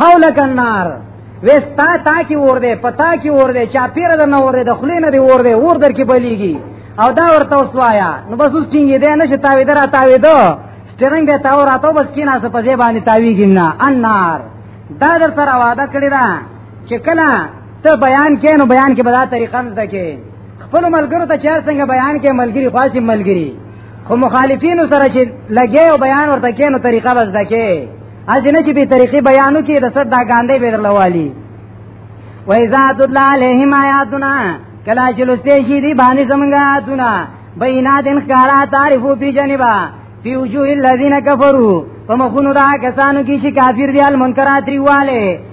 حولک النار وستا تا کی ور دے پتا کی ور دے چا پیر د نور دے د خلینه دی ور دے ور در کی بلیږي او دا ورته وسوایا نو بس اوس ټینګې دی نه شتاوی درا تاوی دو سترنګ به تاو راتو بس کینا سه پځې باندې تاویږي نه النار دا در سره وعده کړی دا چې کله ته بیان کینو بیان کې به دا طریقه مزده کې خپل ملګرو ته چیر څنګه بیان کې ملګری خاصی ملګری خو مخالفینو سره چې لګي او بیان ورته کینو طریقه بس دکې ازنه چې به طریقې بیانو کې د صد دا ګاندې به درلوالي و اذا تدل علیهم آیاتنا کلا چې لسته شي دی باندې زمونږه آیاتنا بینات ان خارا تعرفو پی جنبا پی وجوه الذین کفروا فمخونو دا کسانو کی چې کافر دی المنکرات ریواله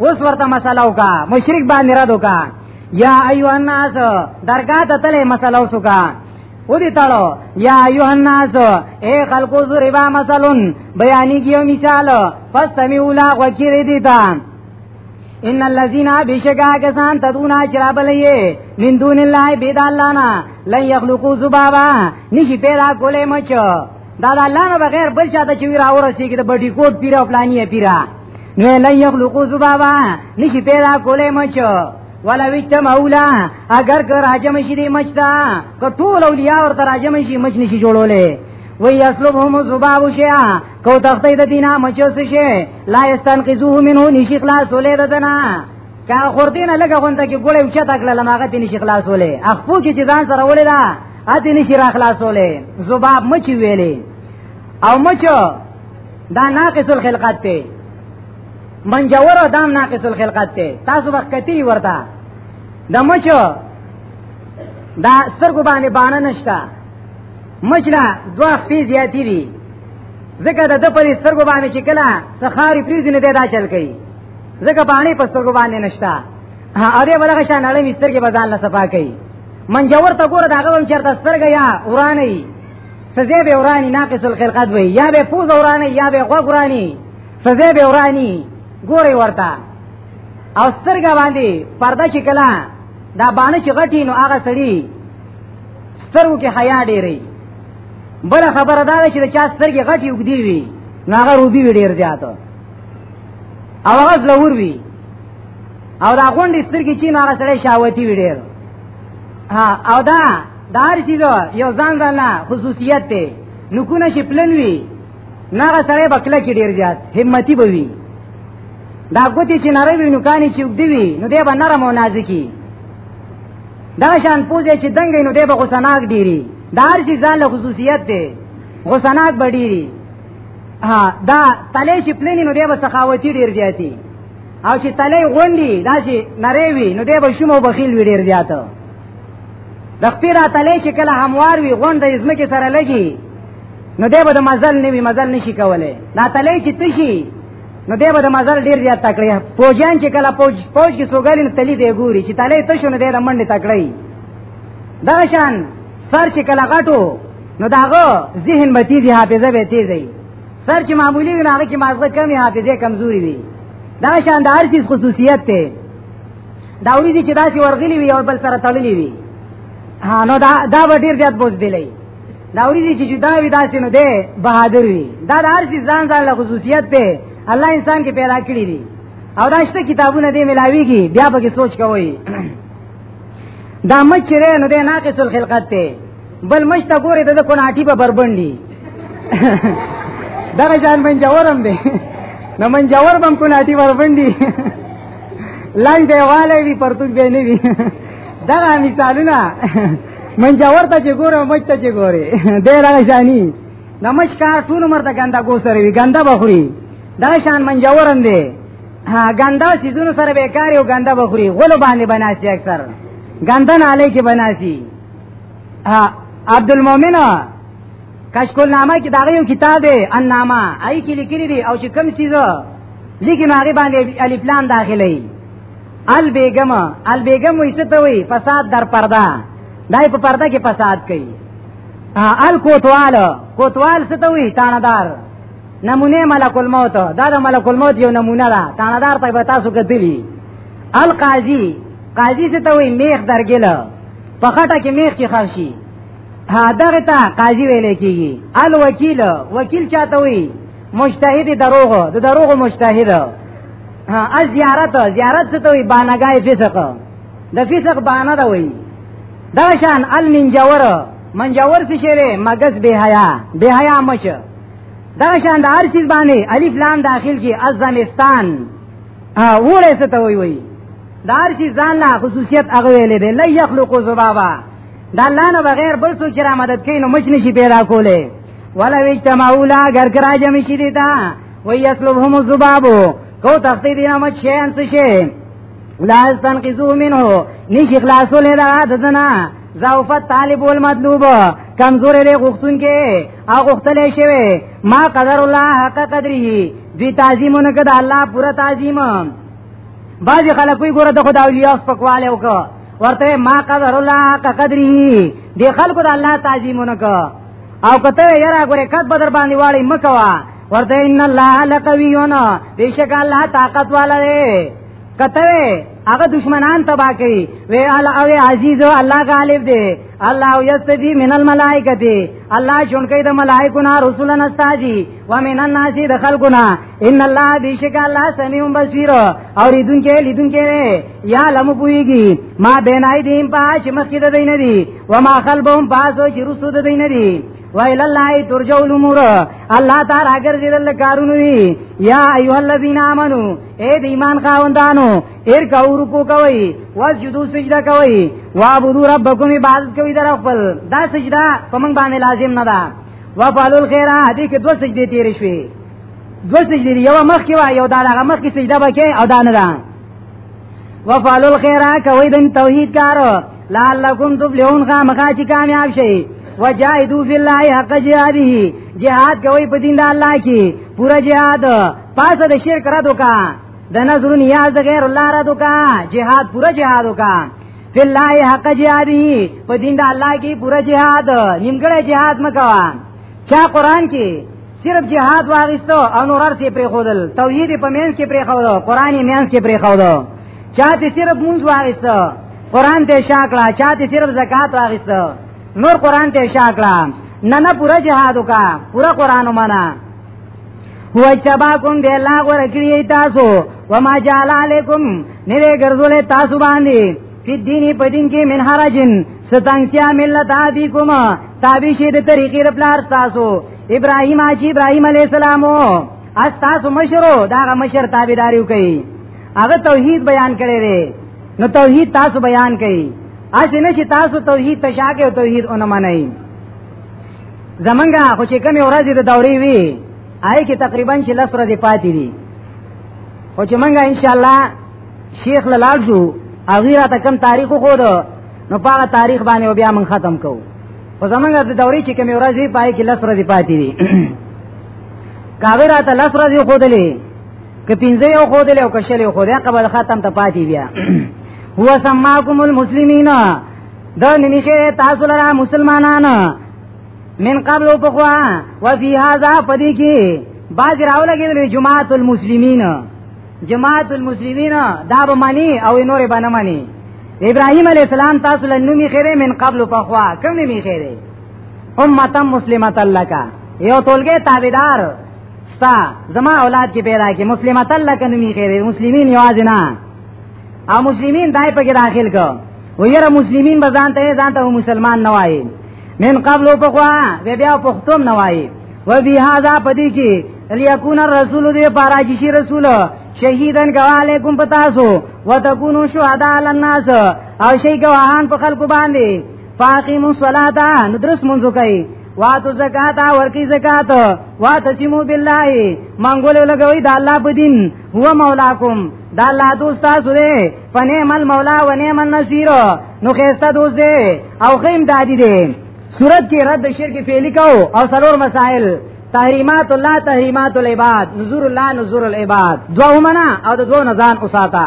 اوس ورته مسله وکا مشرک باندې رد وکا یا ایو الناس درګه ته تله مسله وسوکا او دې تاړو یا ایو الناس اے خلقو زربا مثلن بیانی کیو مثال فاستمیو لا وکیر دې تا ان الذين بشکا کسان تدونا شراب لئے من دون الله بيد الله نا لن يخلقوا ذبابا نشي پیدا کولې مچ دا الله نه بغیر بل چاته چې راورسیږي د بډی کوټ پیرا پلانیه پیرا نو لن یخلقو زبابا نشی پیدا کولی مچو ولا وچ مولا اگر که راجم شي دی مچ تا که ټول اولیاء ورته راجم شي مچ نشي جوړولې وی اسلوبهم زباب شیا کو تختی د دینا مچو سشه لا استنقذوه منه نشی خلاص ولې ددنا چا خور دینه لګه غونته کې ګوړې وچا تکړه لماغه دې نشی خلاص ولې اخپو کې چې ځان سره ولې دا اته نشی را خلاص ولې زباب مچ ویلې او مچو دا ناقص الخلقات ته منجور دام ناقص الخلقات ته تاسو وخت کتی ورته د مچو دا سترګو باندې باندې نشتا مچلا دوا فی زیاتی دي ځکه د د پرې سترګو باندې چې کله سخاری پریزي نه دی دا چل کوي ځکه باندې په سترګو باندې نشتا هغه بلغه شان اړې مستر کې بازار نه صفا کوي منجور ته ګوره دا غوم چرته سترګه یا ورانه سزه به ورانی ناقص الخلقات وي یا به پوز ورانی یا به غوږ ورانی سزه به ورانی ګوري ورته او سترګه باندې پرده چې کلا دا باندې چې غټي نو هغه سړی سترګو کې حیا ډېری بل خبره دا چې چا سترګې غټي وګدي وي نو هغه روبي وی ډېر زیات او هغه زلور وي او دا غونډې سترګې چې نو هغه سړی شاوتی وی ډېر ها او دا دار چیز یو ځان ځان نه خصوصیت دی نو کو نه شي پلن وی نه سره بکله کې ډیر زیات همتی به وی دا ګوتی چې نری وی نو کانی چې وګدی وی نو دی به نرم او نازکی دا شان پوزې چې دنګ نو دی به غسناک ډیری دار چیز ځان له خصوصیت دی غسناک به ډیری ها دا تله چې پلن نو دی به سخاوتی ډیر زیاتی او چې تله غونډي دا چې نری وی نو دی به شوم او بخیل وی ډیر زیاته د خپې را تلې چې کله هموار وي غونډه یې ځمکې سره لګي نو دی به د مزل نه وي مزل نشي کولی دا تلې چې تشي نو دی به د مزل ډیر زیات تکړه پوجان چې کله پوج پوج کې سوګالي نو تلې دی ګوري چې تلې تشو نو دی د منډې تکړه دا شان سر چې کله غټو نو داغه ذهن به تیزی حافظه به تیزی سر چې معمولی وي هغه کې مازغه کمی حافظه کمزوري وي دا شان د هر چیز خصوصیت ته دا ورځي چې داسې ورغلي وي او بل سره تړلي وي ها نو دا دا ډیر زیات بوز دی لای دا ورځي چې جدا وي داسې نو دی بهادر وي دا د هر څه ځان ځان له خصوصیت ته الله انسان کې پیدا کړی دی او دا شته کتابونه دې ملاويږي بیا به سوچ کوی دا مچره نو دې ناقص الخلقت ته بل مشته ګوره د کوناټي په بربندي دغه ځان من جوړم دی نو من جوړ بم کوناټي بربندي لاندې دیواله وی پرتوک به نه وی دغه مثالونه من جوړ ته چې ګوره مچ ته چې ګوره دی دغه ځاني نمش کار ټول مرته ګندا کو سره وی ګندا بخوري دا شان من جوړم دی ها ګندا سيزونو سره بیکاری او ګندا بخوري غلو باندې بناسي اکثر ګندا نه علی کې بناسي عبد المؤمن کشکول نامه کې دا یو کتاب دی انامه آی کې لیکلي دي او چې کوم چیز لیکي ناغي باندې الف لام داخلي ال بیگم ال بیگم وې څه ته وې فساد در پردا دای په پردا کې فساد کوي ال کوتوال کوتوال څه ته وې تاندار نمونه ملک الموت دا د ملک الموت یو نمونه ده تاندار ته به تاسو کتلی ال قاضي قاضي څه ته وې میخ درګل په خټه کې میخ چې خر شي ها دغه ته قاضي ویل کیږي ال وکیل وکیل چاته وي مجتهد دروغ د دروغ مجتهد ها از زیارت زیارت څه ته وي بانګای فسق د فسق بانه دا وي دا شان ال منجور منجور څه شری مغز به حیا به حیا مچ دا شان د هر چیز باندې الف لام داخل کی ازمستان ها وړه څه ته وی وی دار چې ځان لا خصوصیت هغه ویلې دی لا یخلق ذبابا دا الله نه بغیر بل څوک را مدد کوي نو مش نشي پیدا کوله ولا وجتمعوا لا غر کرا جمع شي دي تا وی یسلبهم الذبابو کو تختی دینا مچ شین څه شي لا استنقذو منه نشي خلاصو لدا ددنا زوفت طالب والمطلوب کمزور له غختون کې او غختل شوی ما قدر الله حق قدره دوی تعظیمونه کده الله پورا تعظیم بعض خلک وی ګوره د خدای اولیاء سپکواله وک ورته ما قدر الله حق قدره دی خلکو د الله تعظیمونه ک او کته یرا ګوره کټ بدر باندې واړی مکوا ورته ان الله لقویون بیشک الله طاقت والا دی کته هغه دشمنان تبا کوي وی الله او عزیز الله غالب دی الله یستجی من الملائکه دی الله جونکې د ملائکو نه رسولنا استاجی و من الناس د خلقنا ان الله بیشک الله سمیع بصیر او ریدونکې لیدونکې یا لم پویږي ما بینای دیم پاش مخکې د دین دی و ما خلبهم پاسو چې رسول د دین دی ویل الله ترجو الامور الله تعالی اگر دې کارونه یا ایه الذین آمنو اے د ایمان خاوندانو ایر کا ورکو کوي واسجدو سجده کوي وابدو ربکم عبادت کوي در خپل دا سجده پمن باندې لازم نه ده وفعلوا الخير دې کې دوه سجدي تیر شوي دوه سجدي یو مخ کې وا یو دا هغه مخ کې سجده وکي او دا نه ده وفعلوا الخير کوي د توحید کار لعلکم تفلحون خامخا چې کامیاب شي وجاهدوا فی الله حق جهاده جهاد کوي په دین د الله کې پورا جهاد پاسه د شرک را دوکا د نظر نیاز د غیر الله را دوکا جهاد پورا جهاد وکا فی الله حق جهادی په دین د الله کې پورا جهاد نیمګړی جهاد مکوا چا قران کې صرف جهاد واغستو او نور ارسي پرې خودل توحید په مینس کې پرې خودل قران یې مینس کې پرې خودل چا ته صرف مونږ واغستو قران ته شاکړه چا ته صرف زکات واغستو نور قران ته شاکړه نه نه پورا جهاد وکا پورا قران ومنه هو اجتباکم دی الله غوره کړی تاسو وما جعل علیکم نوی ګرځولې تاسو باندې فی دینی په دین کې من حرجن ستنګیا ملت ابي کوما تابع شي د طریقې رپلار تاسو ابراهیم اجی ابراهیم علی السلام اس تاسو مشرو دا مشر تابعداري کوي هغه توحید بیان کړي دي نو توحید تاسو بیان کړي اسی نشي تاسو توحید تشاکه او توحید اونمنئ زمونږه خو چې کمی ورځې د دورې وی آی کې تقریبا چې لس ورځې پاتې دي خو چې مونږه ان شاء الله شیخ لاله شو اغیره ته کم تاریخ خو دو نو پاغه تاریخ باندې بیا مونږ ختم کوو خو زمونږه د دورې چې کمی ورځې پای کې لس ورځې پاتې دي کاوی راته لس ورځې خو دلې که پینځه یو خو دلې او کښلې خو دې قبل ختم ته پاتې بیا هو سماکم المسلمین د نمی خیر تاسو لرا مسلمانان من قبل او پخوا و فی هذا پدی کی باز راو لګیدل جماعت المسلمین جماعت المسلمین دا به معنی او نور به نه معنی ابراهیم علی السلام تاسو له نومي خیره من قبل او پخوا کوم نومي خیره امه مسلمه لک یو ټولګه تابعدار ستا زما اولاد کې پیدا کې مسلمه لک نومي خیره مسلمین یوازې نه او مسلمین دای په کې داخل کو ویره مسلمین به ځان ته ځان ته مسلمان نه وایي من قبل په خوا به بیا پختوم نه وایي و بی هاذا پدی کی لیکون الرسول دی پاراجشی رسول شهیدن گواله کوم پتاسو وتكونوا شهداء علی الناس او شی گواهان په خلکو باندې فاقیم الصلاة ندرس منځو کوي واتو زکات ورکی زکات واتسمو بالله منګول لګوي د الله په دین هو مولاکم دا الله دوست تاسو دی په نعم المولا و نعم النصير نو خيسته دوست دی او خیم دادی دی صورت کې رد شرک فعلی کو او سلور مسائل تحریمات الله تحریمات العباد نذور الله نذور العباد دوه منا او د دوه نزان اوساته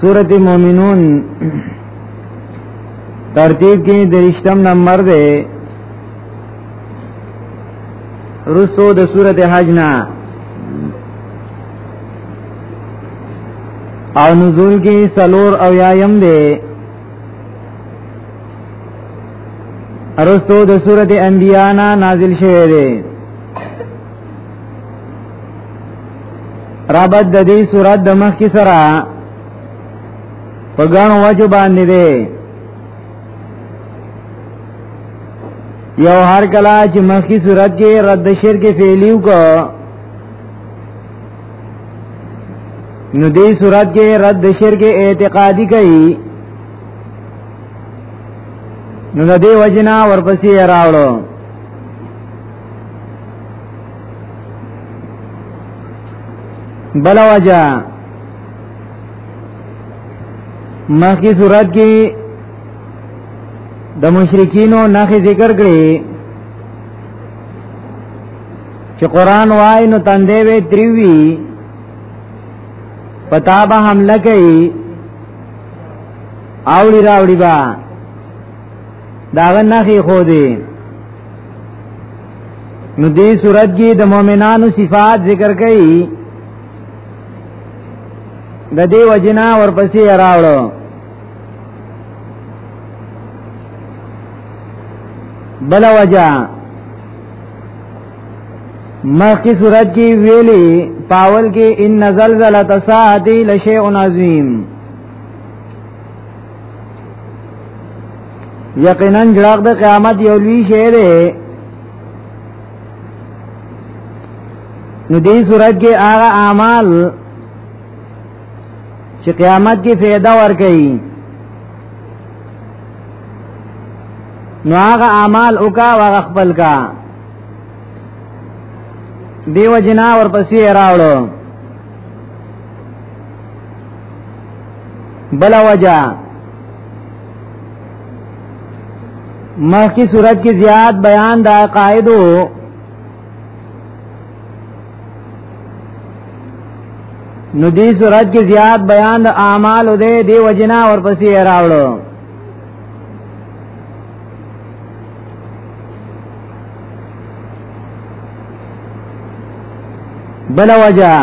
سورت مومنون ترتیب کې درشتم نمبر دی رسو د سورت حج نه او نزول کې سلور او یایم دی رسو د سورت انبیاء نه نازل شوه دی رابط د دې صورت د مخ کې سره په ګڼ وجه باندې دی یو هر کلا چې مخ کې صورت کې رد شرک فعلیو کو نو دې صورت کې رد شرک اعتقادي کوي نو د دې وجنا ورپسې راوړو بل وجه مخی صورت کې د مشرکینو نخې ذکر کړي چې قران وای نو تندې وې تریوي پتا به حمله کوي اوړي راوړي با داغه نخې خو دې نو دې صورت کې د مؤمنانو صفات ذکر کړي د دې وجنا ورپسې راوړو بل وجہ مخی صورت کی ویلی پاول کی ان زلزلت ساعتی لشیء عظیم یقینا جړاق د قیامت یو لوی شی دی نو دې صورت کې هغه اعمال چې قیامت کې فایده ورکړي نو هغه اعمال وکا هغه خپل کا دیو جنا ورپسې راوړو بل وجہ مخ کی صورت کی زیاد بیان دا قائدو نو دی صورت کی زیاد بیان دا اعمال دے دی وجنا اور پسی راوڑو بلا وجہ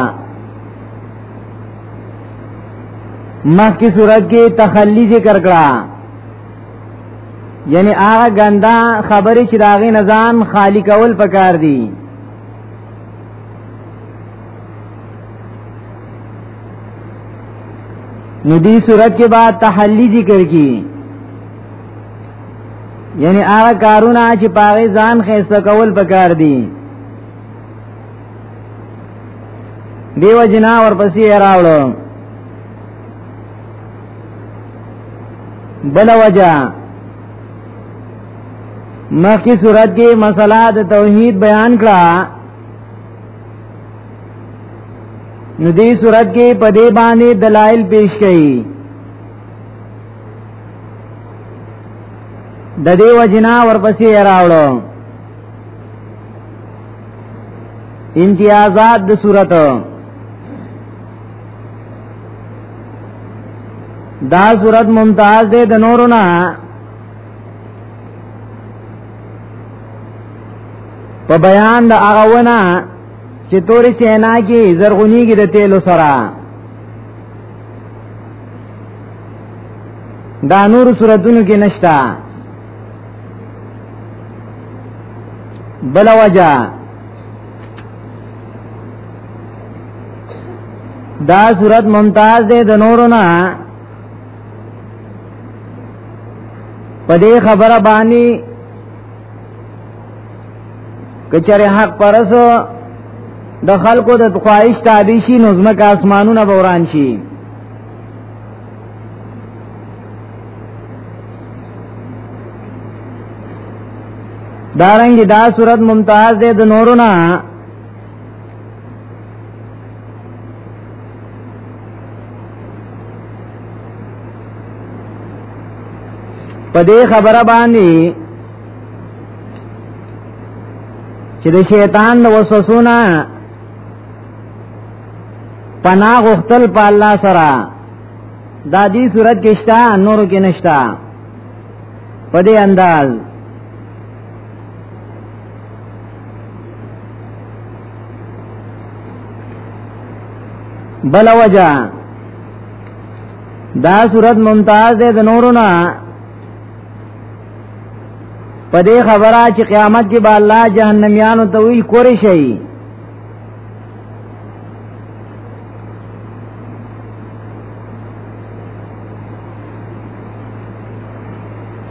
مخکې صورت کې تخلی ذکر کړه یعنی هغه ګندا خبرې چې داغه نزان خالی کول پکار دي نو دی صورت کې بعد تحلی ذکر کی یعنی هغه کارونه چې پاغه ځان خسته کول پکار دي دیو جنا ورپسې راوړو بل وجہ مخی صورت کې مسله د توحید بیان کړه نو دې صورت کې په دې باندې دلایل پیش کړي د دې وجنا ورپسې راوړو امتیازات د صورت دا صورت ممتاز دے د نورو نه په بیان د هغه ونه چې تورې سینا کې زرغونیږي د تیلو سره دا نور صورتونو کې نشتا بل وجہ دا صورت ممتاز دے د نورو نه پدې خبره باندې کچره حق پرسو د خلکو د خواهش تابع شي نظم کا اسمانونه بوران شي دارنګ دا صورت ممتاز ده د نورو نه په دې خبره باندې چې د شیطان د وسوسونه پناه غختل په الله سره دا دې صورت کې شته نور کې نشته په دې انداز بل وجہ دا صورت ممتاز ده د نورو نه په دې خبره چې قیامت کې به الله جهنميان ته وی کور شي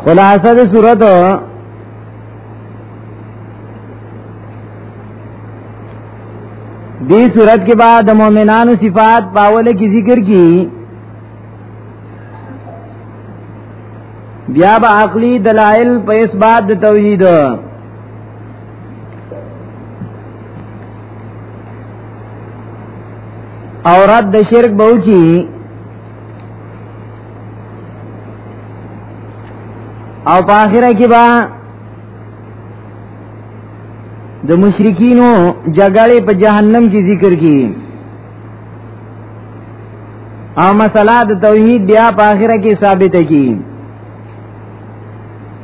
خلاصه د صورت دی صورت کې بعد د مؤمنانو صفات باوله کی ذکر کی بیا به عقلی دلائل په اثبات د توحید او رد د شرک بوچی او په اخره کې با د مشرکینو جګړې په جهنم کې ذکر کی او مسله د توحید بیا په اخره کې ثابت کی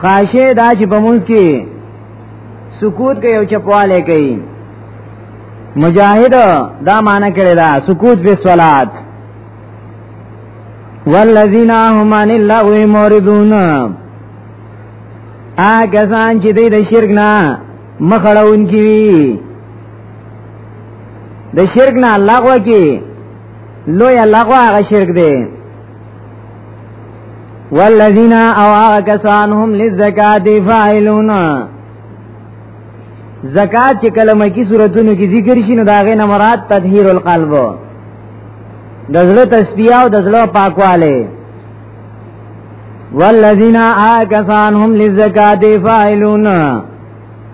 خاشه دا چې په مونږ کې سکوت کوي او چپواله کوي مجاهد دا معنی کړی دا سکوت به صلات والذین هم عن اللغو موردون آګه سان چې دوی د شرک نه مخړون کی وی د شرک نه لغوه کی لوی لغوه هغه شرک دی والذین او هغه کسان هم للزکات فاعلون زکات چې کلمه کی صورتونو کې ذکر شي نو داغه نه مراد تطهیر القلب د زړه تسبیح او د زړه پاکواله والذین آکسان هم للزکات فاعلون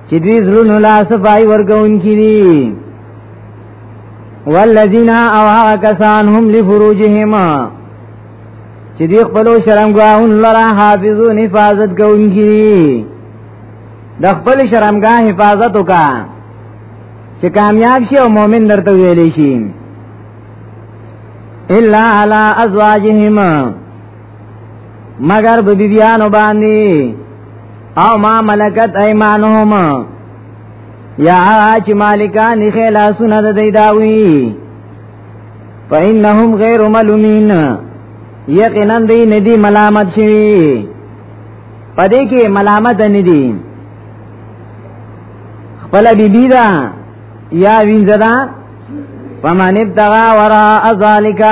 چې دوی زړه لا صفای ورګون کړي والذین او هغه کسان هم لفروجهم چې دی خپل شرم غاون لرا حافظون حفاظت کوونکی د خپل شرمګاه حفاظت وکا چې کامیاب شي او مؤمن درته ویلې شي الا علی ازواجهم مگر به بیان باندې او ما ملکت ایمانهم یا چې مالکان خلا سونه د دی داوی فإنهم غیر ملومین یقینا دی ندی ملامت شوی پدې کې ملامت نه دي خپل بیبی دا یا وینځدا فمن ابتغى وراء ذلك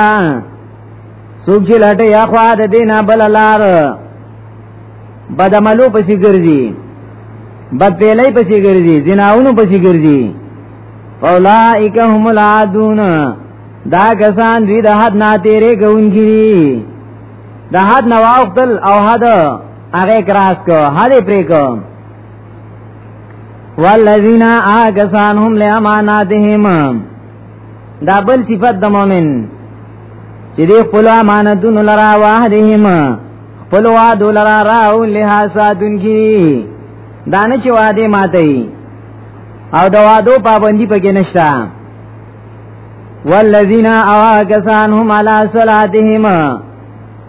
سوق جلټه یا خوا د دینه بل لار بد عملو پسې ګرځي بد پیلې پسې ګرځي زناونو پسې ګرځي اولائک هم العادون دا کسان دوی د حد نه تیرې کوونکي د حد نه واختل او حد هغه کراس کو حد پرې کو والذین آکسان هم لاماناتهم دا بل صفت د مؤمن چې دې خپل امانتونو لرا واهدهم خپل وعد لرا راو لها ساتونکي دانه چې وعده ماته او د وعدو پابندي پکې نشته والذین اواکسان هم علی صلاتهم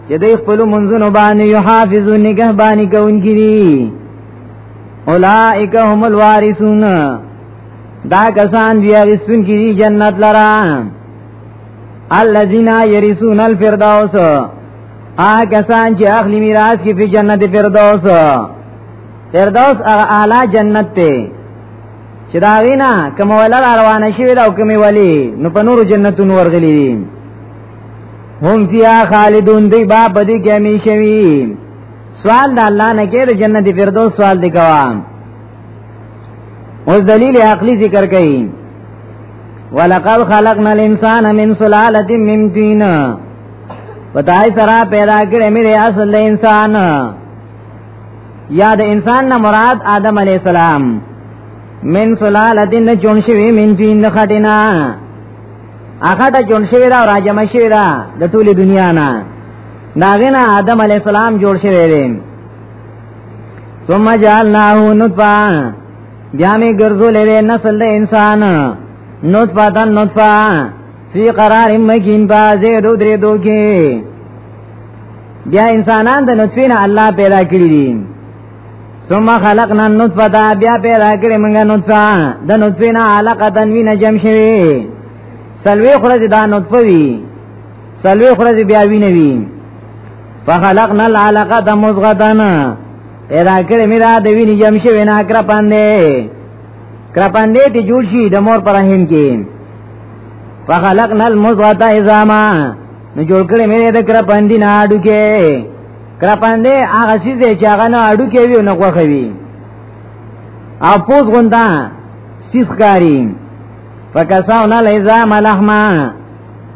چې دوی خپل منځونو باندې یحافظون نگهبانی کوونکي دي اولائک هم الوارثون دا کسان بیا رسون کی جنت لرا الذين يرثون الفردوس هغه کسان چې اخلي میراث کې په جنت فردوس فردوس هغه اعلی جنت ته چې دا وینا کوم ولا روانه شي دا کومي ولی نو په نورو جنتونو ورغلي دي هم فیا خالدون دی با بدی کې همیشه وي سوال د الله نه کې د جنت فردوس سوال دی کوم اوس دلیل عقلی ذکر کړي ولقد خلقنا الانسان من سلاله من طين پتاي سرا پیدا کړې مې اصل انسان یا د انسان نه مراد آدم علی السلام من سلاله دین جون شوی من طين خټینا هغه ته جون شوی دا راجم شوی دا د ټوله دنیا نه داغه نه آدم علی السلام جوړ شوی دی ثم جعلناه نطفه بیا می ګرځولې وې نسل د انسان نطفه تن نطفه فی قرار مکین بازه دو درې دو کې بیا انسانان د نطفه نه الله پیدا کړی دي ثم خلقنا النطفه بیا پیدا کړی موږ نطفه د نطفه نه علاقه تنوین جمع شوی سلوی خرج دا نطفه وی سلوی خرج بیا وینوی فخلقنا العلقه مزغه پیدا کړی میرا د ویني جم شوی نه کرا پاندې کرا پاندې ته جوړ شي د مور پر هین کې فخلقنا المضغه عظاما نو جوړ کړی میرا د کرا پاندې نه اډو کې کرا پاندې هغه سیز چې هغه نه اډو کې وی نه غوخوي او پوز غوندا سیس کاری فکساونا العظام لحما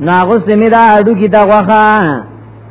ناغس میرا اډو کې دا غوخه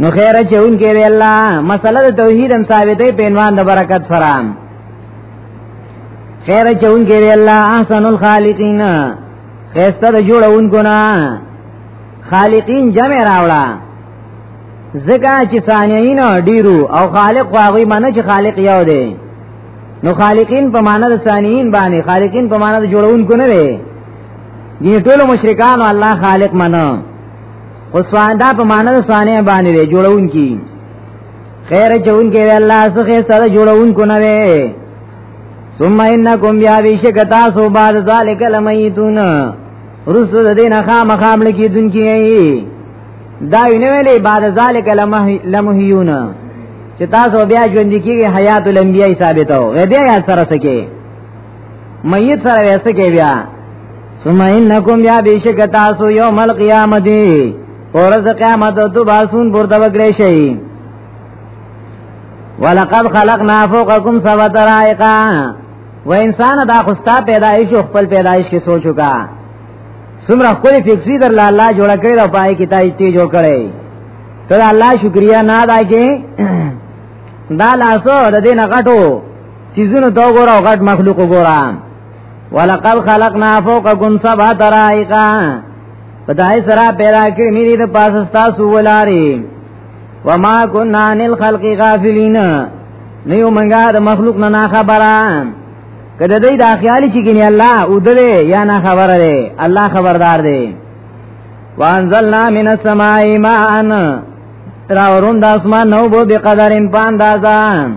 نو خیر چون کې وی الله مسله د توحید هم ثابتې په عنوان د برکت سره خیر چون کې وی الله احسن الخالقین خسته د جوړونکو نه خالقین جمع راوړه زکه چې ثانیین ډیرو او خالق واغوي معنی چې خالق یو دی نو خالقین په معنی د ثانیین باندې خالقین په معنی د جوړونکو نه دی دي ټول مشرکان الله خالق منو خو سوان دا په معنی د سوانه باندې دی جوړون کی خیر چون کې الله څخه سره جوړون کو نه وي ثم انکم بیا بیشک تاسو بعد ذالک لمیتون رسو د دین خام خام لکی دن کی دا وینه ویلې بعد ذالک لمحیون چې تاسو بیا ژوند کیږي حیات الانبیاء ثابتو غدی یا سره سکے میت سره ویسه کې بیا ثم انکم یا بیشک تاسو یوم القیامت ورځ قیامت تو باسون پورته وکړی شي ولقد خلقنا فوقکم سبع طرائق و انسان دا خوستا پیدایش او خپل پیدایش کې سوچو کا سمره خپل فکری در الله جوړ کړی او پای کې تای تی جوړ کړی ته الله شکریا نه ادا کې دا لاسو د دې نه غټو چیزونه تو ګور او غټ مخلوق ګورا ولقد خلقنا فوقكم سبع طرائق پدای سره پیدا کړی مې د پاسه تاسو ولاري وما كنا عن الخلق غافلين نیو منګه د مخلوق نه نه خبره کله دې دا خیال چې ګنې الله او دې یا نه خبره ده الله خبردار دی وانزلنا من السماء ماء راورون د اسمان نو بو بقدرن پاندازان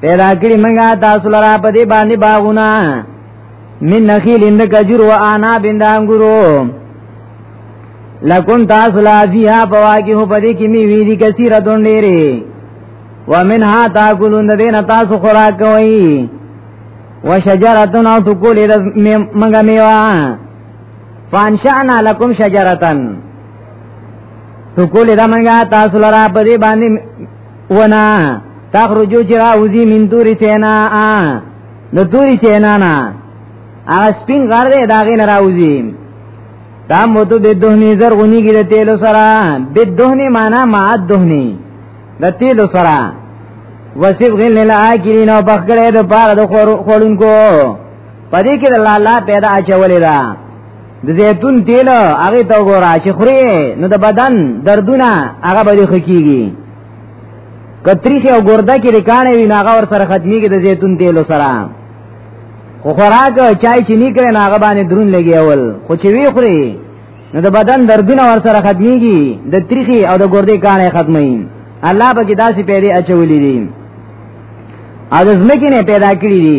پیدا کړی منګه تاسو لرا په دې باندې باغونه من نخیل اند کجور و آنا بند انګورو لکم تاسو لا فیها فواکه په دې کې می وی دي کثیره دون ډېری ومنها تاکلون د دین تاسو خوراک کوي وشجرتن او ټکول د منګه میوا فانشانا لکم شجرتن ټکول د منګه تاسو لرا په دې باندې ونا تخرجو چرا وزی من دوری سینا آ نو دوری سینا نا آغا سپین غر دے داغی نراوزی دام و تو بید دہنی زرغنی گی دا تیلو سرا بید دہنی مانا معاد دہنی دا تیلو سرا وصف غل لیلا آکرین و بخگرے دا پار دا خورن کو پدی که دا لالا پیدا آچولی دا د زیتون تیل هغه ته وګوره چې خوري نو د بدن دردونه هغه به خکېږي کتریخه او ګرده کې رکانه وی ناغه ور سره ختمي کې د زیتون تیل سره خو خوراک چای چې نه کړي ناغه باندې درون لګي اول خو چې وی خوري نو د بدن دردونه ور سره ختميږي د تریخي او د ګردې کانه ختمي الله به کې داسې پیری اچولې دي اځ مکه نه پیدا کړی دي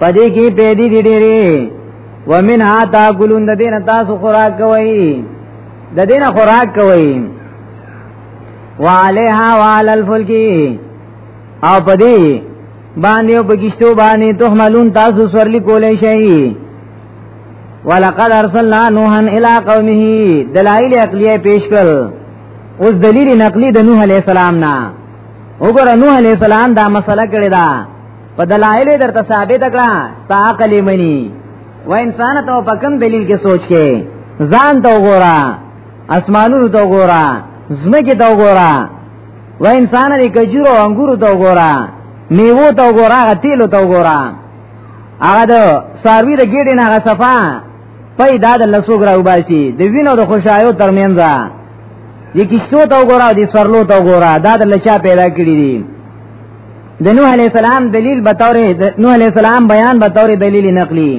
پدې کې پیدې دي ډېرې ومنها تاکلون د دین تاسو خوراک کوي د دین خوراک کوي وعليها وعلى الفلك او پدې باندې او بګشتو باندې تحملون تاسو سورلی کولای شئ ولقد ارسلنا نوحا الى قومه دلائل عقلیه پیش کړ اوس دلیل نقلی د نوح علی السلام نه وګوره نوح علی السلام دا مسله کړی دا په دلایل درته ثابت کړه ستا عقل منی و انسان ته په کوم دلیل کې سوچ کې ځان ته وګوره اسمانونو ته وګوره زمکه ته وګوره و انسان دې کجورو انګورو ته وګوره میوه ته وګوره هغه تیلو ته وګوره هغه د ساروی د ګډې نه هغه صفا پیدا د لسوګ راو باسي د وینو د خوشایو ترمنځ یې کیشتو ته وګوره دې سرلو ته وګوره دا د لچا پیدا کړی دي د نوح علی السلام دلیل به تور د نوح علی السلام بیان به تور دلیل نقلی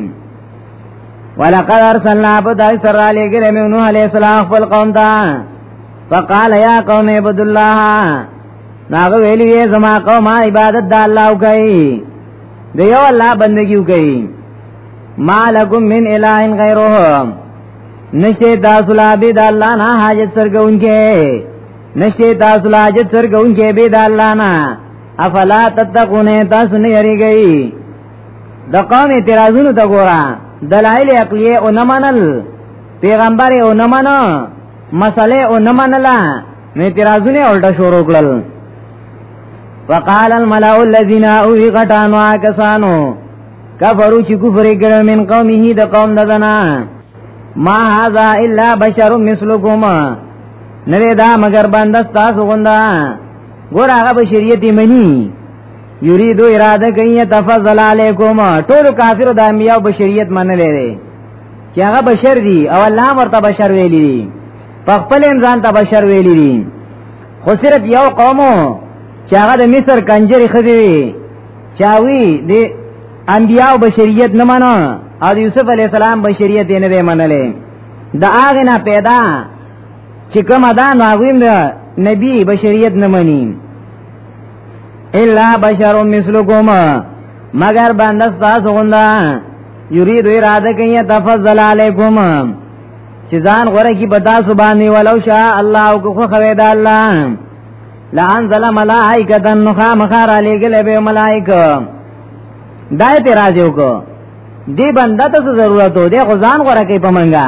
ولقد ارسلنا بدا سر علی گله من نوح علی السلام خپل قوم ته فقال یا قوم عبد الله ناغه ویلی یې زما قوم عبادت د الله کوي د یو الله بندگی کوي مالکم من اله غیره نشته تاسو لا به د الله نه حاجت سرګونکې نشته تاسو لا چې څرګون کې به د الله نه افلا تتقون تاسو نه یریږئ د قوم اعتراضونو ته ګورا دلایل عقلیه او نه منل پیغمبر او نه منو مسئله او نه منلا نو اعتراضونه الټه شروع کړل وقال الملأ الذين اوي غټانو آکسانو کفرو چې کفر کړه من قومه د قوم ددنا ما هذا الا بشر مثلكم نه دا مگر بنده تاسو غوندا ګور هغه بشریت منی یریدو اراده کوي تفضل علیکم ټول کافر د انبیاء بشریت منلې دي چې هغه بشر دي او الله ورته بشر ویلي دي په خپل انسان ته بشر ویلي دي خو صرف یو قومو چې هغه د مصر کنجری خدي وي چاوي د انبیاء بشریت نه منو او یوسف علی السلام بشریت یې نه منلې د هغه نه پیدا چې کوم دا ناغویم دا نبی بشریت نه مني الا بشر مثلکم مگر باندې تاسو غوندا یرید اراده کوي تفضل علیکم چې ځان غره کی بتا سبحانه ولو شاء الله او کو خوي دا الله لانزل ملائکه نخا مخار علی گل به ملائکه دای ته راځو کو دی بنده ته ضرورت و دی خو ځان غره کوي پمنګا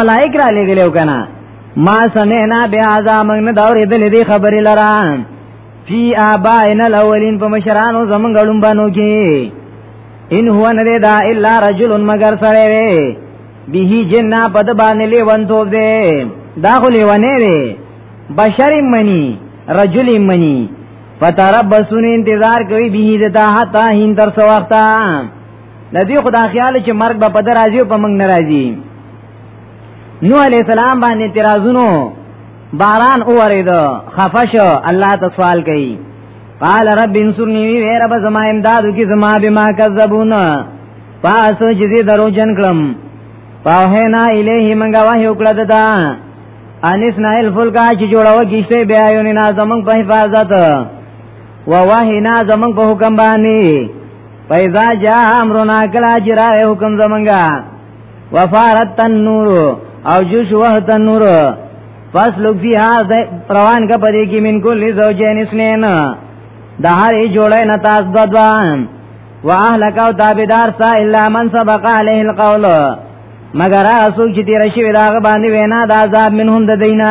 ملائک را لګلو کنه ما سمعنا بهذا موږ نه داور دې دې خبرې لرا فی آبائن الاولین په مشرانو زمونږ لومبانو کې ان هو نه دا الا رجل مگر سره وي به جنہ پد باندې لیوان توب دې دا خو لیوانه دې بشری منی رجل منی فتربسون انتظار کوي به دې تا حتا هین تر سو وخته لدی خدا خیال چې مرګ به پدر راځي په موږ ناراضي نو علی السلام باندې اعتراضونو باران اورید خفش الله ته سوال کوي قال رب انصرني وی رب زما امداد کی زما بما کذبون پس چې درو جن کلم پاهنا الیه منګه واه وکړه دتا انس نایل فلکا چې جوړاو کیشته بیا یو نه زمنګ په حفاظت و وحینا زمنګ په حکم باندې پیدا جا امرنا کلا جرا حکم زمنګا وفارت تنور او جوش وه تنور پس لوګ فی ها روان کا پدې کې من کل زوجین اسنین د هر جوړه نتاس دو دوان واهلک او تابعدار سا الا من سبق علیه القول مگر اسو چې تیر شي داغه باندې وینا د عذاب منهم د دینه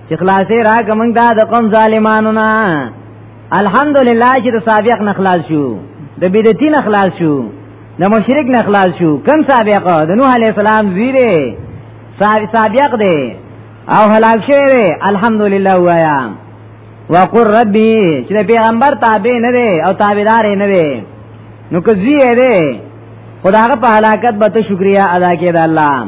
چې خلاصې راکړه موږ دا د قوم ظالمانو نه الحمدلله چې د سابق نه خلاص شو د بدعتي نه خلاص شو د مشرک نه خلاص شو کم سابق د نوح علی السلام زیره سابق دی او هلاک شوی دی الحمدلله وایا وقر ربي چې پیغمبر تابع نه دی او تابعدار نه دی نو کزی دی خداغه په هلاکت به ته شکریا ادا کړې د الله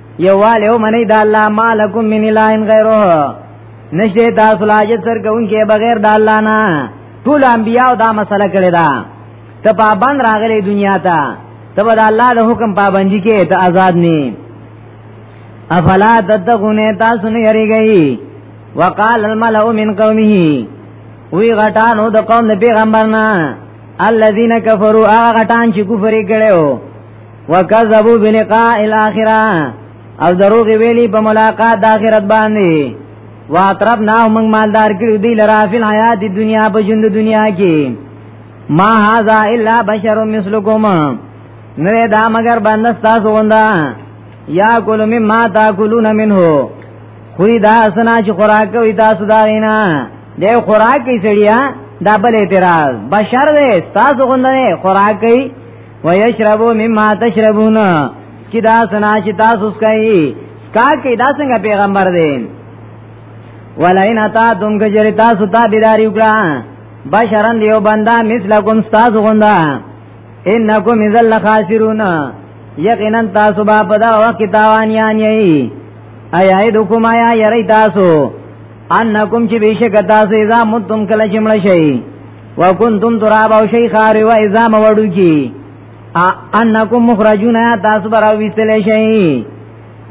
یواله او منی د الله مالکم من الاین غیره نشته تاسو لا چې سرګون کې بغیر د الله نه ټول انبیاو دا مسله کړی دا ته پابند راغلی دنیا ته ته د الله د حکم پابندی کې ته آزاد نه افلا تتقونه تاسو نه یریږئ وقال الملأ من قومه وی غټانو د قوم د پیغمبرنا الذين كفروا هغه غټان چې کفر کړو وکذبوا بلقاء الاخره او دروغ ویلی په ملاقات د آخرت باندې واطرب نه موږ مالدار کړو دی لرا فل حیات دنیا په ژوند دنیا کې ما هاذا الا بشر مثلکم نه دا مگر باندې تاسو وندا یا کول مما تاکلون منه خوی دا اسنا چې خوراک کوي تاسو دا غینا د خوراک کی سړیا دا بل اعتراض بشر دې تاسو غوندنه خوراک کوي ويشربو مما تشربون کی دا سنا چې تاسو سکای سکا کې دا څنګه پیغمبر دی ولئن اتا تم کجری تاسو ته بيداری وکړه بشرن دیو بندا مثلکم تاسو غوندا انکم ذل خاسرون یقینا تاسو با پدا وخت تاوانیان یی ایا ایدکم ایا یری تاسو انکم چې بشک تاسو اذا متم کله شمل شي وکنتم تراب او شی خار و ازام وړو کی انکم مخرجون تاسو برا وستل شي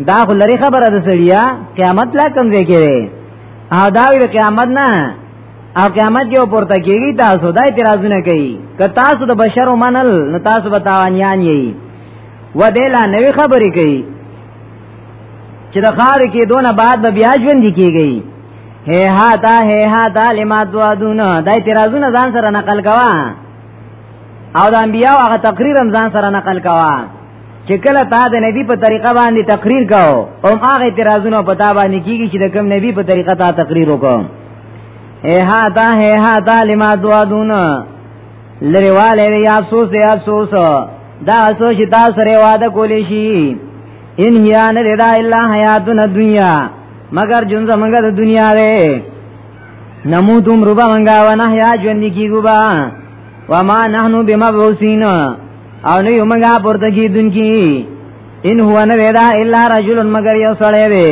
دا خو لري خبره ده سړیا قیامت لا کم ځای کې او دا وی قیامت نه او قیامت یو پورته کیږي تاسو دا اعتراضونه کوي که تاسو د بشر منل نو تاسو به تاوانیان یی و دې لا نوې خبرې کوي چې د خار کې دونه بعد به بیا ژوند کیږي هي ها دا هي ها دا لما دوادون دا اعتراضونه ځان سره نقل کوا او د انبیاو هغه تقریر هم ځان سره نقل کوا چې کله تا د نبی په طریقه باندې تقریر کاو او هغه اعتراضونه په تا باندې کیږي چې د کوم نبی په طریقه تا تقریر وکاو هي ها دا هي ها دا لما دوادون لریواله یا افسوس یا افسوس دا سو چې تاسو سره واده کولی شي ان هي نه دا الا حیاتنا دنیا مگر جون زمنګ د دنیا وې نمو دوم ربا منګا و نه یا ژوند کیګو با و ما نحنو بمبعوثین او نه یو منګا پورته کیدون کی ان هو نه ودا الا رجل مگر یو سړی وې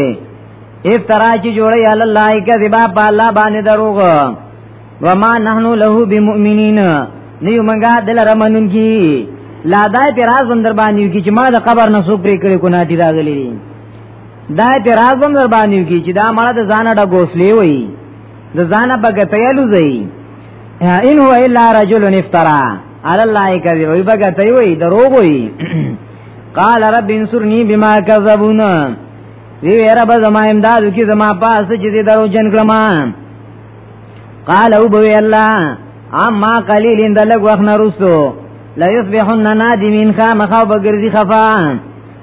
افترا چې جوړي علی الله کذبا په الله باندې دروغ و ما نحنو له بمؤمنین نه یو منګا دل رمنون کی لا دای پر راز بندر باندې کی چې ما د قبر نه سو پرې کړې کو ناټی راغلی دا اعتراض هم در باندې کی چې دا مړه د ځانه د غوسلې وای د ځانه بغتیلو زئی ان هو الا رجل افترا علی الله کذب وی بغتای وای دروغ وای قال رب انصرنی بما کذبون وی ویرا به زما امداد کی زما پاس چې دې درو جن کړم قال او بو الله اما قلیل اند لګ وخت نه رسو لا یصبحن نادمین خامخا بغرزی خفا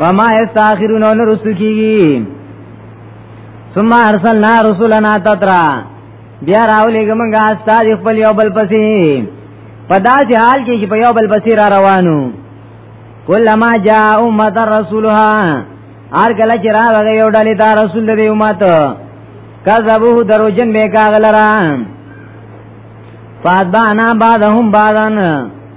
وما استاخرون ان رسل کیږي ثم ارسلنا رسلنا تترا بیا راولې ګمنګا استاد خپل یو بل پسې پدا چې حال کې په یو بل پسې را روانو کلمہ جاء امه رسولها ار کله چې را وغه یو ډلې دا رسول دې امت کذبوه دروجن به کاغلران فاتبعنا بعضهم بعضا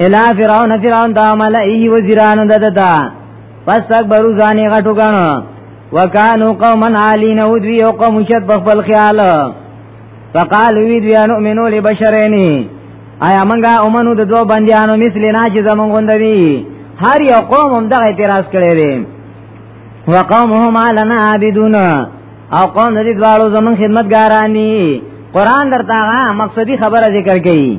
الا فرعون فرعون دا ملئی وزیرانو ددتا پس تک برو زانی غټو گانو وکانو قوما عالین او دوی او قوم شد بخبل خیال فقالو وی دوی انو منو لی بشرینی آیا منگا امنو د دو بندیانو مثل نا چی زمان غندوی هر یو قوم هم دغه اعتراض کړی دی وقومهما لنا عابدون او قوم دې دواړو زمون خدمتګارانی قران درته مقصدی خبره ذکر کړي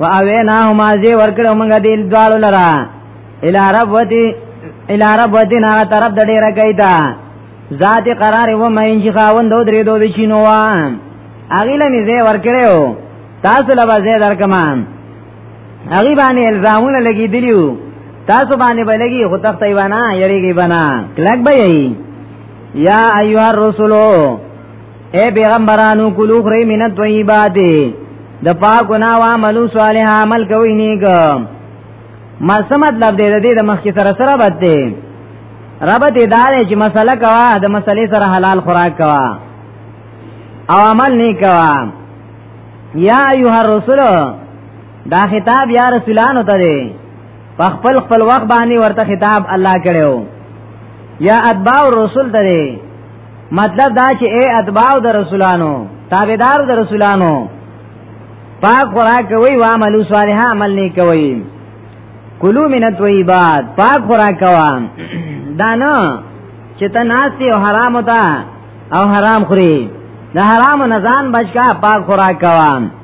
واویناهما زی ورکړو موږ دې دوالو لرا الی ربوتی الی ربوتی نه طرف د ډیره کیدا ذات قرار و مین چې خاوند او درې دوه چینو وا اغیله می زی ورکړو تاسو لبا زی درکمان اغي باندې الزامونه لګی دیو تاسو باندې بلګي خو تخت ایوانا یریږي بنا کلک به یی یا ایها الرسولو اے پیغمبرانو کلو خری من الطیبات د پاکو نا عملو صالح عمل کوي نیګ ما څه مطلب دی د دې د مخ کې سره سره بد دی رب دې دار چې مسله کوا د مسلې سره حلال خوراک کوا او عمل نه کوا یا ایه الرسول دا خطاب یا رسولانو ته دی په خپل خپل وخت باندې ورته خطاب الله کړو یا اتباع الرسول ته دی مطلب دا چې اے اتباع د رسولانو تابعدار د رسولانو پاک خوراک کوي او عمل صالح عمل نه کوي کلو من الطیبات پاک خوراک کوا دانا چې ته ناسي او حرام وتا او حرام خوري د حرام نزان بچکا پاک خوراک کوا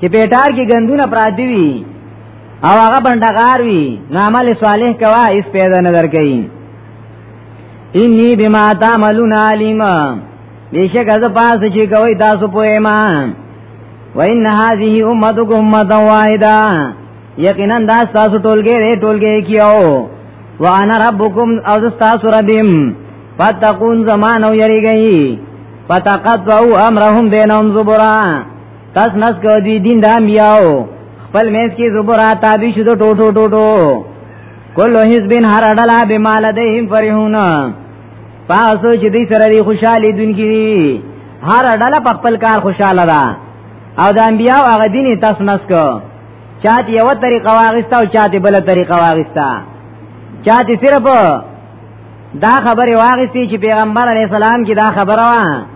چې پیټار کې ګندونه پراتی وي او هغه بندګار وي نامل صالح کوا اس پیدا نظر کوي انی بما تعملون علیم بیشک از پاس چې کوي تاسو په ایمان وان هذه امتکم امه واحده یقینا دا تاسو ټولګه دې ټولګه کیو وانا ربکم او تاسو ربیم فتقون زمان او یریږي فتقطعوا امرهم بینهم زبرا تاس نس کو دی دین دا میاو خپل میز کی زبرا تابی شو دو ټوټو ټوټو کلو حزبین هر اډلا بما لدیهم فرحون پاسو چې دې سره دی خوشحالي دن کی هر اډلا په خپل کار خوشاله ده او د انبیاء هغه دین تاس نس کو چاته یو طریقه واغستا او چاته بل طریقه واغستا چاته صرف دا خبره واغستی چې پیغمبر علی السلام کی دا خبره وا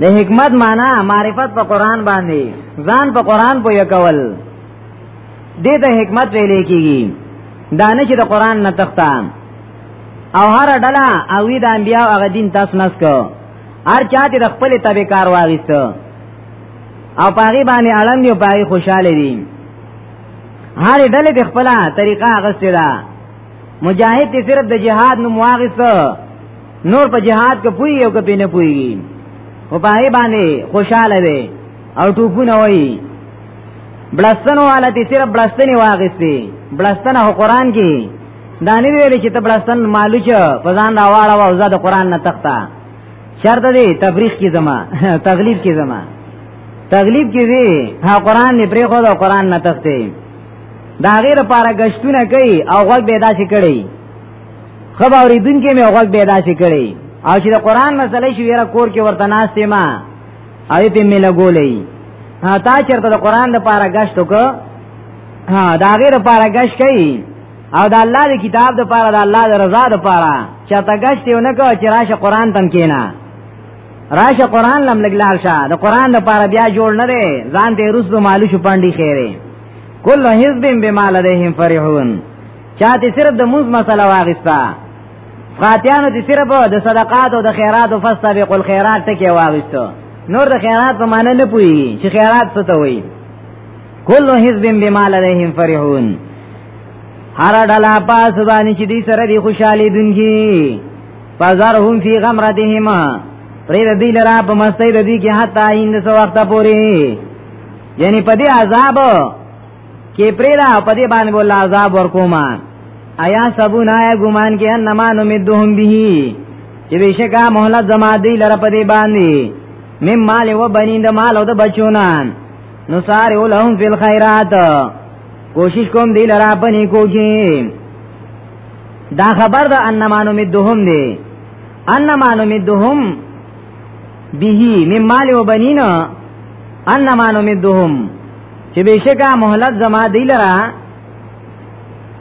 د حکمت معنا معرفت په قران باندې ځان په قران په یکول دې ته حکمت ویل کېږي دانه چې د قران نه تخته او هر ډله او د انبیا او غ دین تاسو نس کو هر چا دې د خپل تبه کار واغست او پاغي باندې اړم دی او پاغي خوشاله دي هر ډله د خپل طریقه غسته ده مجاهد دې صرف د جهاد نو مواغست نور په جهاد کې پوي او کې نه پوي او پای باندې خوشاله وي او ټوپونه وایي بلستنو والا تی صرف بلستنی واغستی بلستنه خو قران کې دا نه ویل چې ته بلستن مالوچ په ځان راواړه او زاد قران نه تخته شرط دی تفریق کی زما تغلیب کی زما تغلیب کی دی ها قران نه پرې خو دا قران نه تخته دا غیر لپاره گشتونه کوي او غوږ به داسې کړي خبر اوریدونکو مې وغږ به داسې کړی او چې د قران مسله شي ویره کور کې ورته ناشته ما او په مې لګولې ها تا چرته د قران د پاره غشت وک ها دا غیر پاره غش کوي او د الله د کتاب د پاره د الله د رضا د پاره چې تا غشت یو نه کو چې راشه قران تم کینا راشه قران لم لګلال شه د قران د پاره بیا جوړ نه دی ځان ته روز د مالو شو پاندې خیره کل حزب بما لديهم فرحون چا دې صرف د موز مسله واغستا خاتیانو دې صرف د صدقات او د خیرات او فاستبقوا الخيرات ټکی واغستو نور د خیرات په معنی نه پوي چې خیرات څه ته وایي کل حزب بما لديهم فرحون هر ډلا پاس باندې چې دې سره دې خوشحالي دونکي فزرهم فی غمرتهم پرې د دې لرا په مستۍ د دې کې حتی ایند سو وخت پوري یعنی په دې عذاب کې پرې دا په دې باندې بوله عذاب ورکوما ایا سبون آیا ګمان کې انما نمدهم به چې بشکا مهلت زما دی لره په دې باندې مم مال و بنی د مال او د بچونا نو سار لهم فی الخيرات کوشش کوم دی لره په نیکو کې دا خبر د انما نمدهم دی انما نمدهم به مم مال و بنینا انما نمدهم چې بشکا مهلت زما دی لرا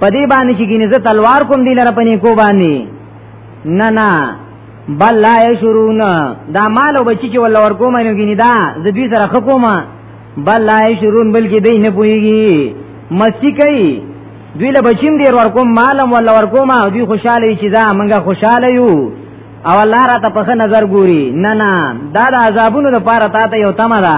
پدی باندې چې ګینه زه تلوار کوم دی لرا پنی کو باندې نه نه بل لا یشرون دا مال او بچی چې ول ور کوم نو ګینه دا د دوی سره خکوما بل لا یشرون بلکې دی نه پویږي مستی کوي دوی له بچیم دی ور کوم مالم ول ور کوم دوی خوشاله چې دا منګه خوشاله یو او الله را ته په نظر ګوري نه نه دا د عذابونو لپاره تا ته یو تمه ده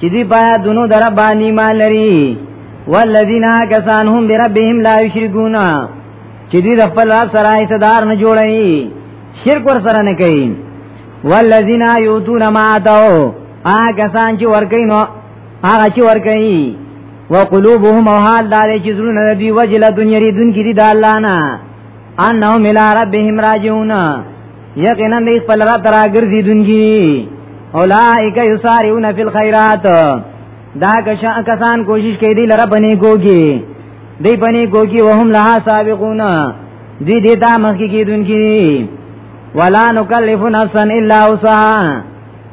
چې دی پایا دونو در باندې مال لري والذین کسان هم بربهم لا یشرکون چې دی د خپل رب سره ایتدار نه جوړي شرک ور سره نه کوي والذین یؤتون ما اتو آ کسان چې ور کوي نو هغه چې ور کوي وقلوبهم او حال دار چې زړه نه دی وجله دنیا ری دن کې دی د الله نه انو ملا ربهم راجون یقینا دې خپل را ترا ګرځیدونکي اولائک یسارعون فی الخيرات دا کشا کسان کوشش کوي دې لره بنې کوږي دې بنې کوږي وهم لها سابقون دې دې تا مخکې کېدونکي ولا نکلف نفسا الا وسعها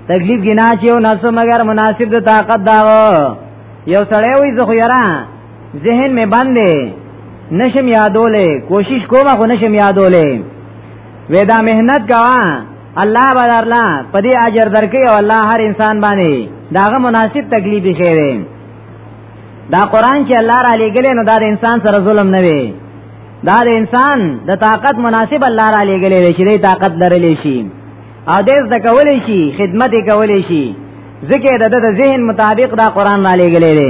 تکلیف گنا چې او نفس مگر مناسب د طاقت داو یو سړی وي زه خو یاره ذهن می بند نشم یادولې کوشش کوم خو نشم یادولې ودا مهنت کا الله بدرلا پدې اجر درکې او الله هر انسان باندې داغه مناسب تکلیف خیره دا قران چې الله را لېګلې نو دا د انسان سره ظلم نه وي دا د انسان د طاقت مناسب الله را لېګلې وي چې د طاقت لرلې شي او دې د کولې شي خدمت کولې شي ځکه د د ذهن مطابق دا قران را لېګلې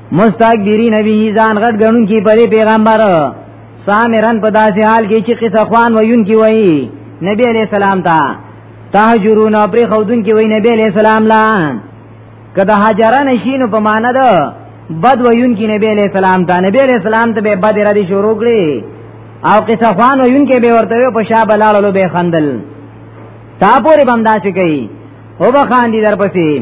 مستكبرین به ځان غټ غنون کی پرې پیغمبر سامرن په داسې حال کې چې قصه خوان ویون کی وای نبی علیہ السلام ته تهجرون پر خودون کی وای نبی علیہ السلام لا کدا هاجران شینو په معنا ده بد ویون کی نبی علیہ السلام ته نبی علیہ السلام ته به بد را دي شروع کړي او قصه خوان ویون کې به ورته په شا بلالو به خندل تا پورې بمدا شي کوي او بخان دي درپسې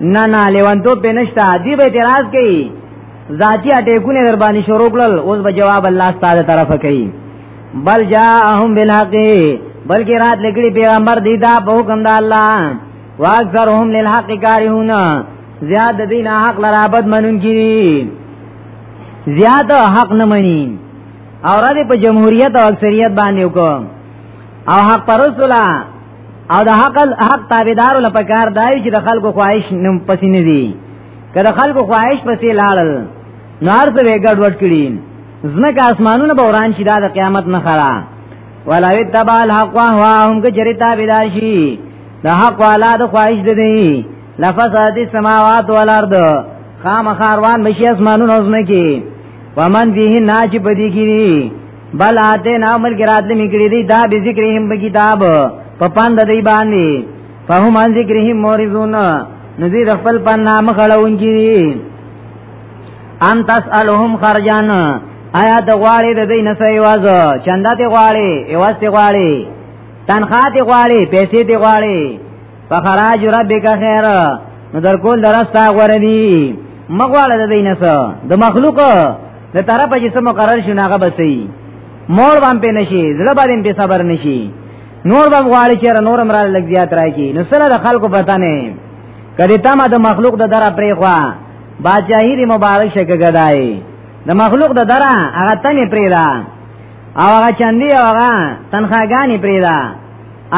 نه نه لیوانتوب به نشته دی به اعتراض کوي ذاتی اٹیکونه در باندې شروع کړل اوس به جواب الله ستاسو طرفه کوي بل جاءهم بالحق بلکې رات لګړي پیغمبر دی دا په حکم د الله واکثرهم للحق کارهون زیاد دین حق لرابد منون کیږي زیاد حق نه مني او را دې په جمهوریت او اکثریت باندې وکړه او حق پرسولا او د حق حق تابعدار له پکار دای چې د خلکو خواهش نم پسې نه دي کله خلکو خواهش پسې لاړل نار څه وګړ وټ کړي زمکه اسمانونه به وران شي د قیامت نه خرا ولا وتبع الحق واهم که جری تابعدار شي د حق والا د خواهش دي لفساد السماوات والارض خامخاروان بشي اسمانونو زمکه ومن به ناج بدی کړي بل آتے نا عمل کی رات لمی کری دی دا بی ذکرهم پا کتاب پا پند دی باندی پا هم ان ذکرهم مورزون نزید خپل پن نام خلون کی دی ان تسألهم خرجان آیا د غواړي د دین سه ایواز چنده ته غواړي ایواز ته غواړي تنخواه ته غواړي پیسې ته غواړي فخراج ربک خیر نو در کول درستا غوړه دی مغواله د دینه سره د مخلوق د طرف چې سم مقرر شونه هغه بسې مور باندې په نشي زړه باندې په صبر نشي نور باندې غواړي چې نور امر لګ زیات راکی نو سره د خلکو پتا نه کړي تا ما د مخلوق د درا پرې خوا باچاهی دی مبارک شګه گدای د مخلوق د درا هغه تنه پرې دا او هغه چاندي او هغه تنخواګانی پرې دا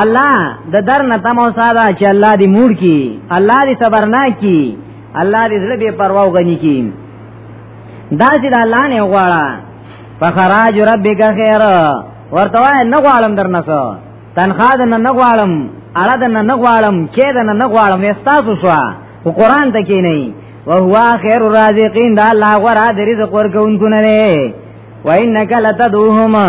الله د در نه تم او ساده چې الله دې موړ کی الله دې صبر نه کی الله دې زړه به پروا وغني کی دا چې د الله نه غواړه فخراج ربک خیر ورته وای نه غواړم درنه سو تنخواه نه نه غواړم اړه نه نه غواړم چې نه نه غواړم استاسو سو او قران ته کې نه او هو خیر الرازقین دا الله غره د رزق ورکوونکو نه دی وانک لتدوهما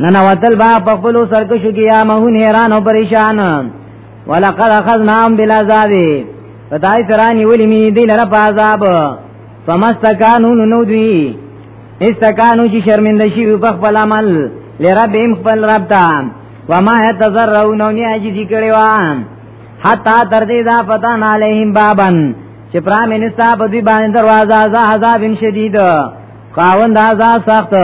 ننوتل با په خپل سرکشو کې یا مهون حیران او پریشان ولقد اخذناهم بالعذاب پتاي ترانی ولې می دی لره په عذاب فمستکانو نو دوی استکانو چې شرمنده شي په خپل عمل لربهم خپل رب ته وما يتذرون ني عاجزي کړي وان حتا تر دې دا پتا نه عليهم بابن چې پرامنستا په دې باندې دروازه عذاب شدید خاوند عذاب سخت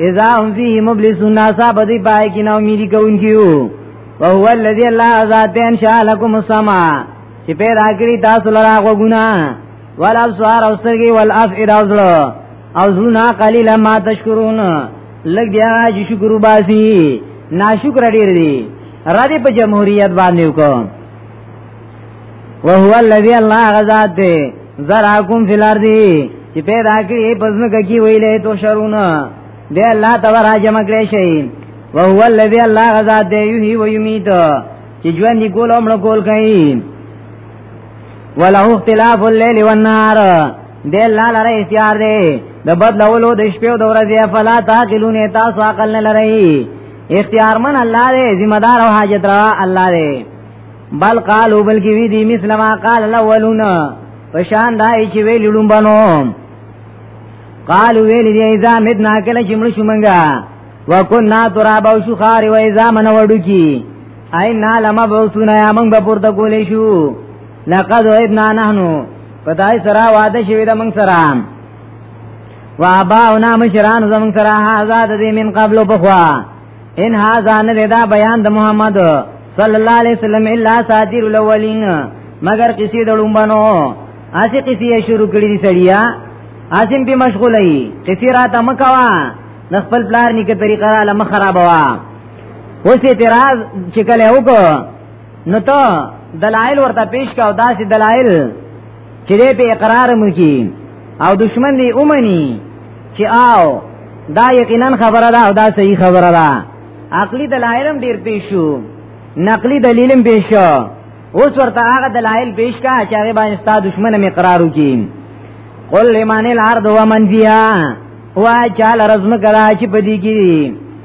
اذا هم فيه مبلسون ناسا بدی پای کی نو میری کون کیو وهو الذي الله ذات ان شاء لكم السما چې پیدا کړی تاسو لرا غوګونه ولا ابصار او سترګي ول افئد او زړه او زړه قليلا ما تشکرون لګ بیا چې شکر وباسي ناشکر ډیر دي را دې په جمهوریت باندې وکم وهو الذي الله غزاد دی زراکم فی الارض چې پیدا کړی پزنه کوي ویلې تو شرونه دی الله تبارک جمع کړی شي وهو الذي الله غزاد دی یحیی و یمیت چې ژوند دی کول امر کول کوي وله اختلاف الليل والنهار دی الله لره اختیار دی د بدلولو د شپې او د ورځې فلا تعقلون تاسو عقل نه لرئ اختیارمن الله دی ذمہ دار او حاجت روا الله دی بل قالو بلکی وی دی مثل ما قال الاولون پشان دای چې ویل لومبنو قالو ویل دی اذا متنا کله چې مړ شو منګه وکنا تراب او شو خار و اذا من وډو کی اینا لما بوسنا یا موږ به پورته کولې شو لقد ابنا نحنو پدای سره واده شوی د موږ سره وابا او نام شران زمون سره هاذا د دې من قبل بخوا ان هاذا نه دا بیان د محمد صلی الله علیه وسلم الا ساتیر الاولین مگر کسی د لومبنو اسی کسی شروع کړی دی سړیا اسیم په مشغوله ای کسی راته مکوا د خپل پلار نیکه طریقه را لمه خرابوا اوس اعتراض چې کله وکړو نو ته دلایل ورته پیش کا او داسې دلایل چې دې په اقرار مو کی او دشمن دې اومني چې آو دا یقینا خبره ده او دا صحیح خبره ده عقلی دلایل هم ډیر پیشو نقلی دلیل هم پیشو اوس ورته هغه دلایل پیش کا چې هغه باندې ستاسو دشمن هم اقرار وکړي قل لمن الارض ومن فيها وا چال رزم کرا چې پدی کی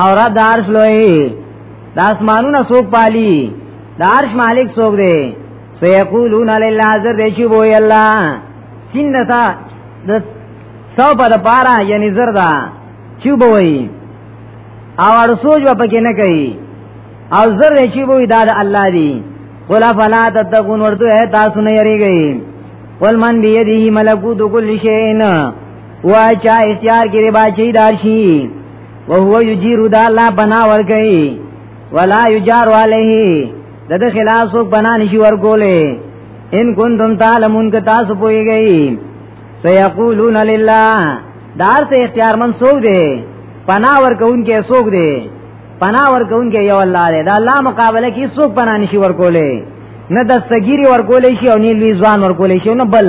او را دارش لوی د اسمانونو سوق پالی د عرش مالک سوق دی سيقولون لله زر دی چې وای الله سینتا د سو په د پارا یعنی زر دا چې وای او ور سوچ و پکې نه کوي او زر دی چې وای دا د الله دی قل فلا تتقون ورته تاسو نه یریږئ قل من بيدیه ملکوت کل شیء وا چا اختیار کړي با چې دارشي وهو یجیر دا الله بنا ور کوي ولا یجار علیه د د خلاف څوک بنا نشي ور کوله ان کنتم تعلمون که تاسو پوهیږئ سيقولون لله دار ته اختیار من څوک دی پنا ور کوونکې څوک دی پنا ور کوونکې یو الله دی دا الله مقابله کې څوک پنا نشي ور کوله نه د سګيري ور کولې شي او نه لوی ځوان ور کولې شي نه بل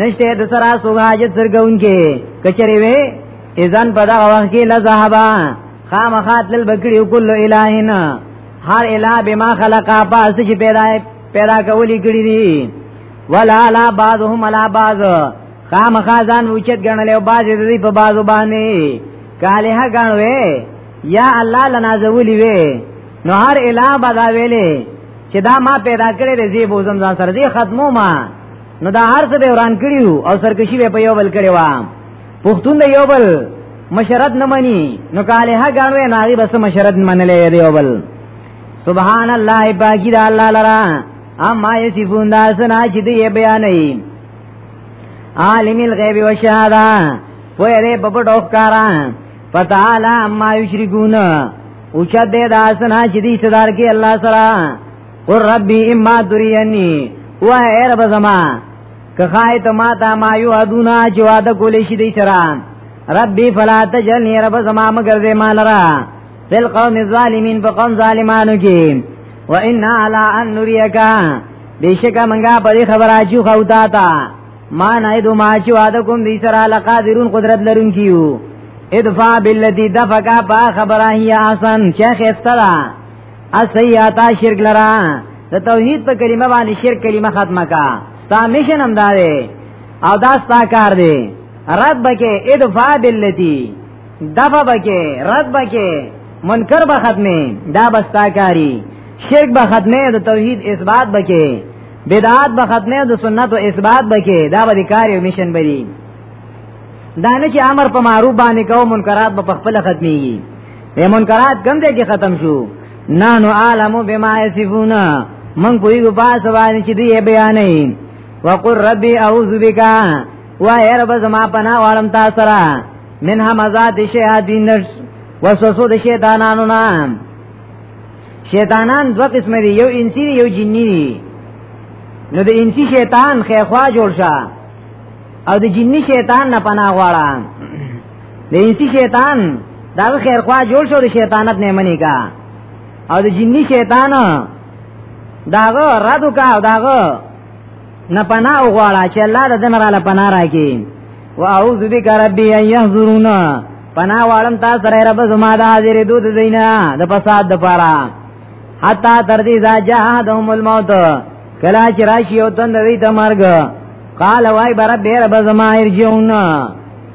نشته د سرا سوغاجت سرګون کې کچری وې اذن په دا وخت کې لذهبا خامخات للبکری کل الہنا هر الہ بما خلقا پاس چې پیدا پیدا کولی کړی دي ولا لا بعضهم لا بعض خامخازان اوچت غنل او باز دې په بازو باندې کاله غنوي یا الله لنا زولی وی نو هر الہ بدا ویلې چې دا ما پیدا کړې دې زیب وزم ځان سره دې ختمو ما نو دا هر څه به وران کړیو او سرکشي به په یو بل کړی و پښتون د یو بل مشرت نه مني نو کاله ها غاڼو نه هغه بس مشرت منلې دی یو بل سبحان الله باقی دا الله لرا اما یصفون دا سنا چې دی بیانې عالم الغیب و شهاده په دې په پټو ښکارا فتعالی اما یشرکون او چا دې دا سنا چې دی صدر کې الله سره قر ربی اما درینی و اے رب زما که خای ته ما ته ما یو ادونا چې واده کولې شي دی سره ربی فلا تجلنی رب زما مگر دې مال را فل قوم الظالمین په قوم ظالمانو کې و ان علی ان نریکا بیشک منګه په دې خبره چې خو تا تا ما نه دو ما چې واده کوم دې سره لقادرون قدرت لرون کیو ادفع بالذی دفقا با خبره هي آسان چې خستره اسیاتا شرک لرا د توحید په کلمه باندې شرک کلمه ختمه کا ستا میشن هم دا دی او دا ستا کار دی رد بکې ادفع باللتی دفع بکې رد بکې منکر به ختمه دا بستا کاری شرک به ختمه د توحید اثبات بکې بدعات به ختمه د سنت او اثبات بکې دا به کار او میشن بری دا نه چې امر په معروف باندې کوو منکرات به خپل ختميږي به منکرات کم دې کې ختم شو نانو عالمو بما یصفون من کوی کو پاس باندې چې دی بیانې وقر ربي اعوذ بک وا یا رب زما پنا والم تا سره من همزات شیاطین وسوسو د شیطانانو نام شیطانان دو قسم دي یو انسی دی یو جنی دی نو د انسی شیطان خیخوا جوړ شه او د جنی شیطان نه پناه غواړه د انسی شیطان دا خیر خوا جوړ شو د شیطانت نه منی کا او د جنی شیطان داغه رد کا او داغه نه پنا او غواړه چې الله د دن را ل پنا راکې و اعوذ بک ربی ان یحضرون پنا والم تا سره رب زما د حاضر دود زینا د فساد د پاره حتا تر دې ځا جهادهم الموت کلا چې راشي او تند وی ته مرګ قال وای برب رب زما ارجعون